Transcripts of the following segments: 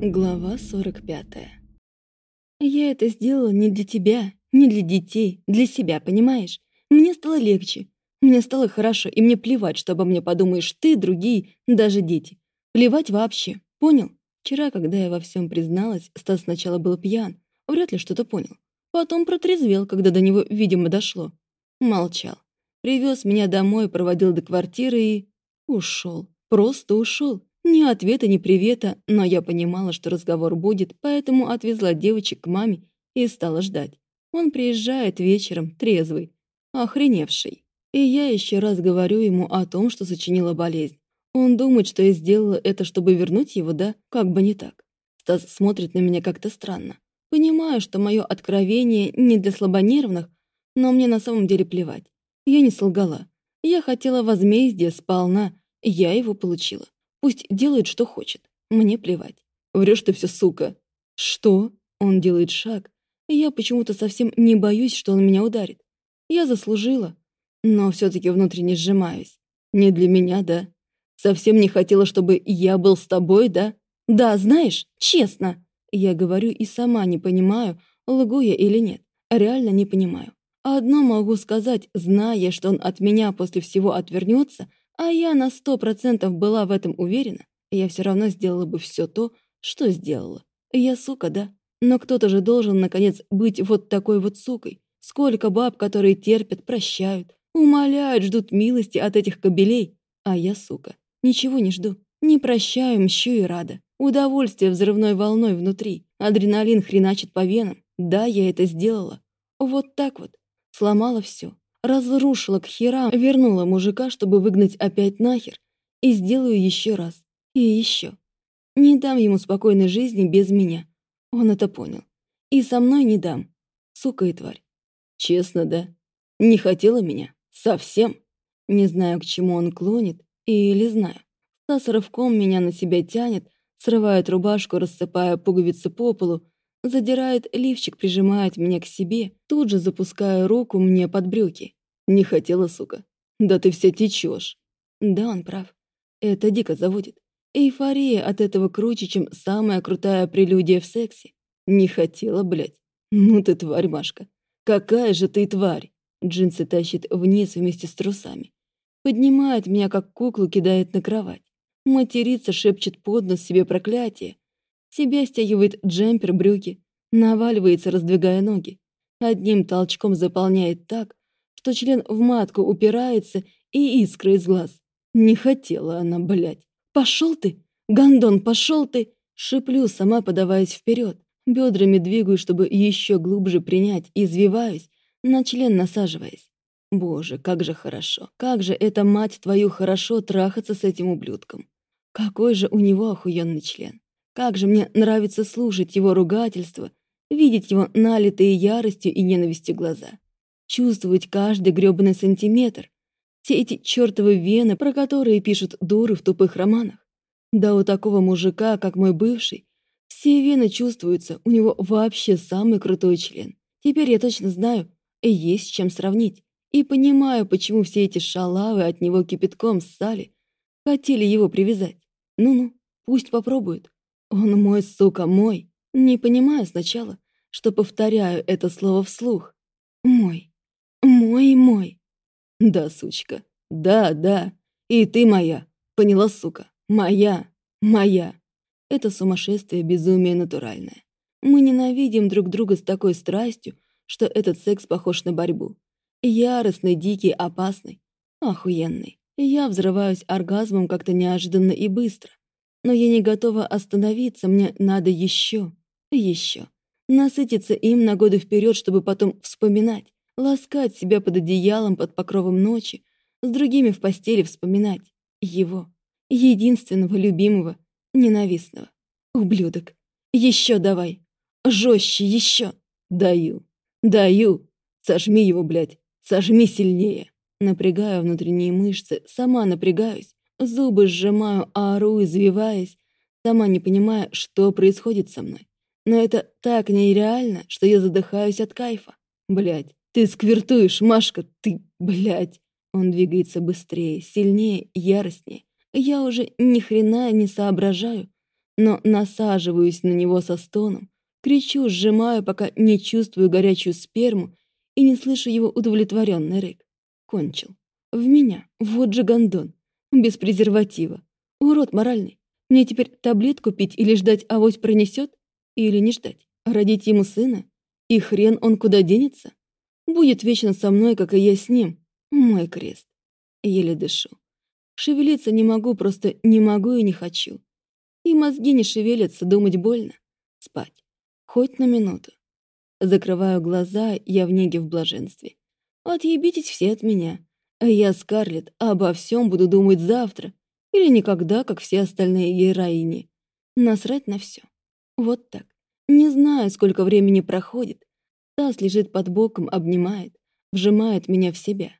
Глава 45. Я это сделала не для тебя, не для детей, для себя, понимаешь? Мне стало легче. Мне стало хорошо, и мне плевать, что обо мне подумаешь ты, другие, даже дети. Плевать вообще, понял? Вчера, когда я во всем призналась, Стас сначала был пьян, вряд ли что-то понял. Потом протрезвел, когда до него, видимо, дошло. Молчал. Привез меня домой, проводил до квартиры и... Ушел. Просто ушел. Ни ответа, ни привета, но я понимала, что разговор будет, поэтому отвезла девочек к маме и стала ждать. Он приезжает вечером, трезвый, охреневший. И я еще раз говорю ему о том, что сочинила болезнь. Он думает, что я сделала это, чтобы вернуть его, да? Как бы не так. Стас смотрит на меня как-то странно. Понимаю, что мое откровение не для слабонервных, но мне на самом деле плевать. Я не солгала. Я хотела возмездия сполна, я его получила. Пусть делает, что хочет. Мне плевать. Врешь ты все, сука. Что? Он делает шаг. Я почему-то совсем не боюсь, что он меня ударит. Я заслужила. Но все-таки внутренне сжимаюсь. Не для меня, да? Совсем не хотела, чтобы я был с тобой, да? Да, знаешь, честно. Я говорю и сама не понимаю, лгу я или нет. Реально не понимаю. Одно могу сказать, зная, что он от меня после всего отвернется, а я на сто процентов была в этом уверена, я все равно сделала бы все то, что сделала. Я сука, да? Но кто-то же должен, наконец, быть вот такой вот сукой. Сколько баб, которые терпят, прощают, умоляют, ждут милости от этих кобелей. А я сука. Ничего не жду. Не прощаю, мщу и рада. Удовольствие взрывной волной внутри. Адреналин хреначит по венам. Да, я это сделала. Вот так вот. Сломала все разрушила к херам, вернула мужика, чтобы выгнать опять нахер, и сделаю еще раз. И еще. Не дам ему спокойной жизни без меня. Он это понял. И со мной не дам. Сука и тварь. Честно, да? Не хотела меня? Совсем? Не знаю, к чему он клонит, или знаю. Стас рывком меня на себя тянет, срывает рубашку, рассыпая пуговицы по полу, Задирает лифчик, прижимает меня к себе, тут же запуская руку мне под брюки. Не хотела, сука. Да ты вся течешь. Да, он прав. Это дико заводит. Эйфория от этого круче, чем самая крутая прелюдия в сексе. Не хотела, блядь. Ну ты тварь, Машка. Какая же ты тварь. Джинсы тащит вниз вместе с трусами. Поднимает меня, как куклу, кидает на кровать. Матерится, шепчет под нос себе проклятие, себя стягивает джемпер, брюки, наваливается, раздвигая ноги. Одним толчком заполняет так, что член в матку упирается и искры из глаз. Не хотела она, блядь. «Пошел ты! Гондон, пошел ты!» Шиплю, сама подаваясь вперед. Бедрами двигаю, чтобы еще глубже принять, извиваюсь, на член насаживаясь. Боже, как же хорошо, как же это, мать твою, хорошо трахаться с этим ублюдком. Какой же у него охуенный член. Как же мне нравится слушать его ругательства, видеть его налитые яростью и ненавистью глаза. Чувствовать каждый грёбаный сантиметр. Все эти чёртовы вены, про которые пишут дуры в тупых романах. Да у такого мужика, как мой бывший, все вены чувствуются, у него вообще самый крутой член. Теперь я точно знаю, есть с чем сравнить. И понимаю, почему все эти шалавы от него кипятком ссали, хотели его привязать. Ну-ну, пусть попробуют. Он мой, сука, мой. Не понимаю сначала, что повторяю это слово вслух. Мой. Мой, мой. Да, сучка. Да, да. И ты моя. Поняла, сука? Моя. Моя. Это сумасшествие, безумие натуральное. Мы ненавидим друг друга с такой страстью, что этот секс похож на борьбу. Яростный, дикий, опасный. Охуенный. Я взрываюсь оргазмом как-то неожиданно и быстро. Но я не готова остановиться, мне надо еще, еще. Насытиться им на годы вперед, чтобы потом вспоминать, ласкать себя под одеялом, под покровом ночи, с другими в постели вспоминать его, единственного, любимого, ненавистного. Ублюдок. Еще давай. Жестче, еще. Даю. Даю. Сожми его, блядь. Сожми сильнее. Напрягаю внутренние мышцы, сама напрягаюсь, Зубы сжимаю, а ору, извиваясь, сама не понимая, что происходит со мной. Но это так нереально, что я задыхаюсь от кайфа. Блядь, ты сквертуешь, Машка, ты, блядь. Он двигается быстрее, сильнее, яростнее. Я уже ни хрена не соображаю. но насаживаюсь на него со стоном, кричу, сжимаю, пока не чувствую горячую сперму и не слышу его удовлетворенный рык. Кончил. В меня. Вот же гондон. Без презерватива. Урод моральный. Мне теперь таблетку пить или ждать авось пронесет? Или не ждать? Родить ему сына? И хрен он куда денется? Будет вечно со мной, как и я с ним. Мой крест. Еле дышу. Шевелиться не могу, просто не могу и не хочу. И мозги не шевелятся, думать больно. Спать. Хоть на минуту. Закрываю глаза, я в неге в блаженстве. Отъебитесь все от меня. А я, Скарлетт, обо всем буду думать завтра. Или никогда, как все остальные героини. Насрать на все. Вот так. Не знаю, сколько времени проходит. Тасс лежит под боком, обнимает, вжимает меня в себя.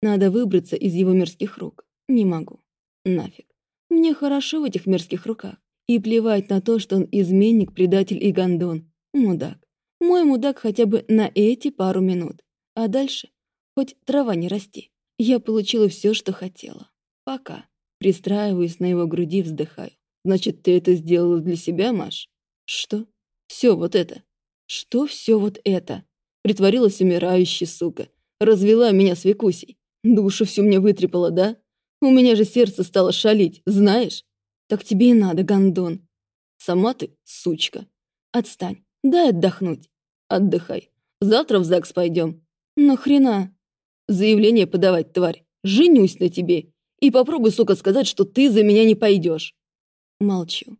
Надо выбраться из его мерзких рук. Не могу. Нафиг. Мне хорошо в этих мерзких руках. И плевать на то, что он изменник, предатель и гондон. Мудак. Мой мудак хотя бы на эти пару минут. А дальше хоть трава не расти. Я получила все, что хотела. Пока. Пристраиваюсь на его груди, вздыхаю. Значит, ты это сделала для себя, Маш? Что? Все вот это. Что все вот это? Притворилась умирающей, сука. Развела меня с Викусей. Душу всю мне вытрепала, да? У меня же сердце стало шалить, знаешь? Так тебе и надо, гондон. Сама ты, сучка. Отстань, дай отдохнуть. Отдыхай. Завтра в ЗАГС пойдем. Нахрена? Заявление подавать, тварь. Женюсь на тебе. И попробуй, сука, сказать, что ты за меня не пойдешь. Молчу.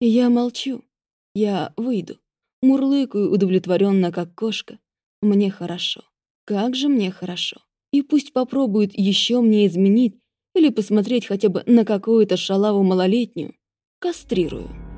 Я молчу. Я выйду. Мурлыкаю удовлетворенно, как кошка. Мне хорошо. Как же мне хорошо. И пусть попробует еще мне изменить или посмотреть хотя бы на какую-то шалаву малолетнюю. Кастрирую.